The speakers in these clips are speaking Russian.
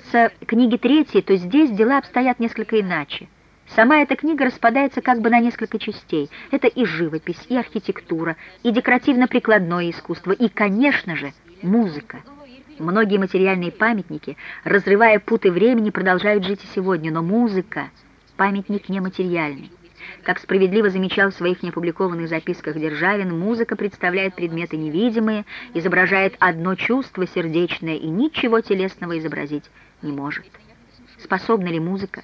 касается книги третьей, то здесь дела обстоят несколько иначе. Сама эта книга распадается как бы на несколько частей. Это и живопись, и архитектура, и декоративно-прикладное искусство, и, конечно же, музыка. Многие материальные памятники, разрывая путы времени, продолжают жить и сегодня, но музыка — памятник нематериальный. Как справедливо замечал в своих неопубликованных записках Державин, музыка представляет предметы невидимые, изображает одно чувство сердечное и ничего телесного изобразить не может. Способна ли музыка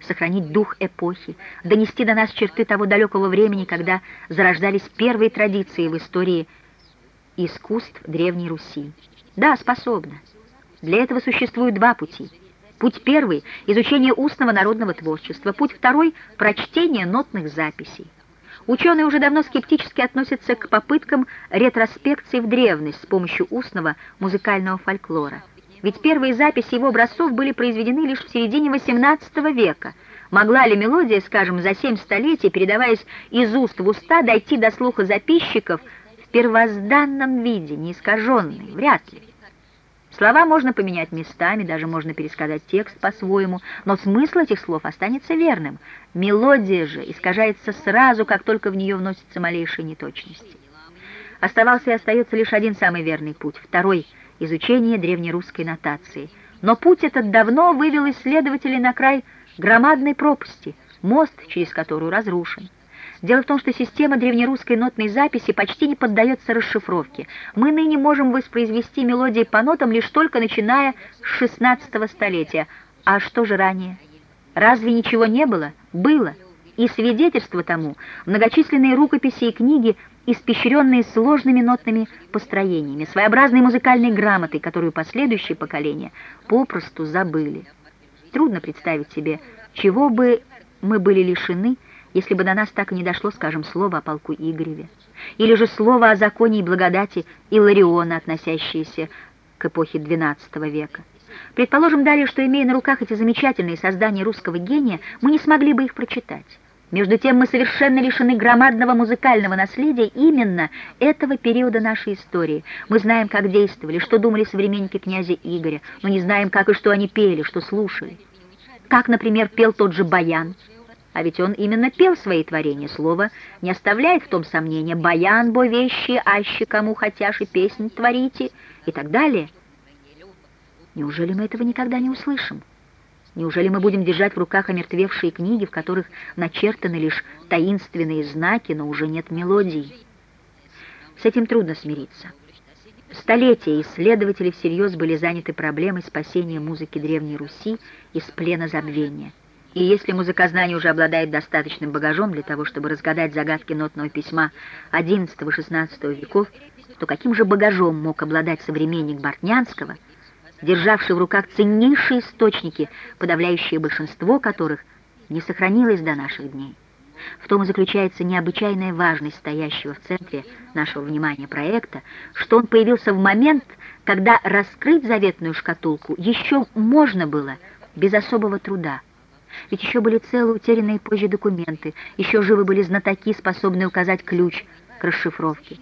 сохранить дух эпохи, донести до нас черты того далекого времени, когда зарождались первые традиции в истории искусств Древней Руси? Да, способна. Для этого существуют два пути. Путь первый – изучение устного народного творчества. Путь второй – прочтение нотных записей. Ученые уже давно скептически относятся к попыткам ретроспекции в древность с помощью устного музыкального фольклора. Ведь первые записи его образцов были произведены лишь в середине XVIII века. Могла ли мелодия, скажем, за семь столетий, передаваясь из уст в уста, дойти до слуха записчиков в первозданном виде, неискаженной? Вряд ли. Слова можно поменять местами, даже можно пересказать текст по-своему, но смысл этих слов останется верным. Мелодия же искажается сразу, как только в нее вносятся малейшие неточности. Оставался и остается лишь один самый верный путь, второй — изучение древнерусской нотации. Но путь этот давно вывел исследователей на край громадной пропасти, мост, через которую разрушен. Дело в том, что система древнерусской нотной записи почти не поддается расшифровке. Мы ныне можем воспроизвести мелодии по нотам лишь только начиная с XVI столетия. А что же ранее? Разве ничего не было? Было. И свидетельство тому – многочисленные рукописи и книги, испещренные сложными нотными построениями, своеобразной музыкальной грамотой, которую последующие поколения попросту забыли. Трудно представить себе, чего бы мы были лишены – если бы до нас так и не дошло, скажем, слово о полку Игореве, или же слово о законе и благодати Илариона, относящееся к эпохе XII века. Предположим далее, что, имея на руках эти замечательные создания русского гения, мы не смогли бы их прочитать. Между тем мы совершенно лишены громадного музыкального наследия именно этого периода нашей истории. Мы знаем, как действовали, что думали современники князя Игоря, но не знаем, как и что они пели, что слушали. Как, например, пел тот же Баян, а ведь он именно пел свои творения, слово не оставляет в том сомнения. «Баян, бо вещи, аще кому хотяшь и песнь творите» и так далее. Неужели мы этого никогда не услышим? Неужели мы будем держать в руках омертвевшие книги, в которых начертаны лишь таинственные знаки, но уже нет мелодий? С этим трудно смириться. Столетия исследователи всерьез были заняты проблемой спасения музыки Древней Руси из плена забвения – и если музыкознание уже обладает достаточным багажом для того, чтобы разгадать загадки нотного письма XI-XVI веков, то каким же багажом мог обладать современник Бортнянского, державший в руках ценнейшие источники, подавляющее большинство которых не сохранилось до наших дней? В том и заключается необычайная важность стоящего в центре нашего внимания проекта, что он появился в момент, когда раскрыть заветную шкатулку еще можно было без особого труда. Ведь еще были целые утерянные позже документы, еще живы были знатоки, способные указать ключ к расшифровке.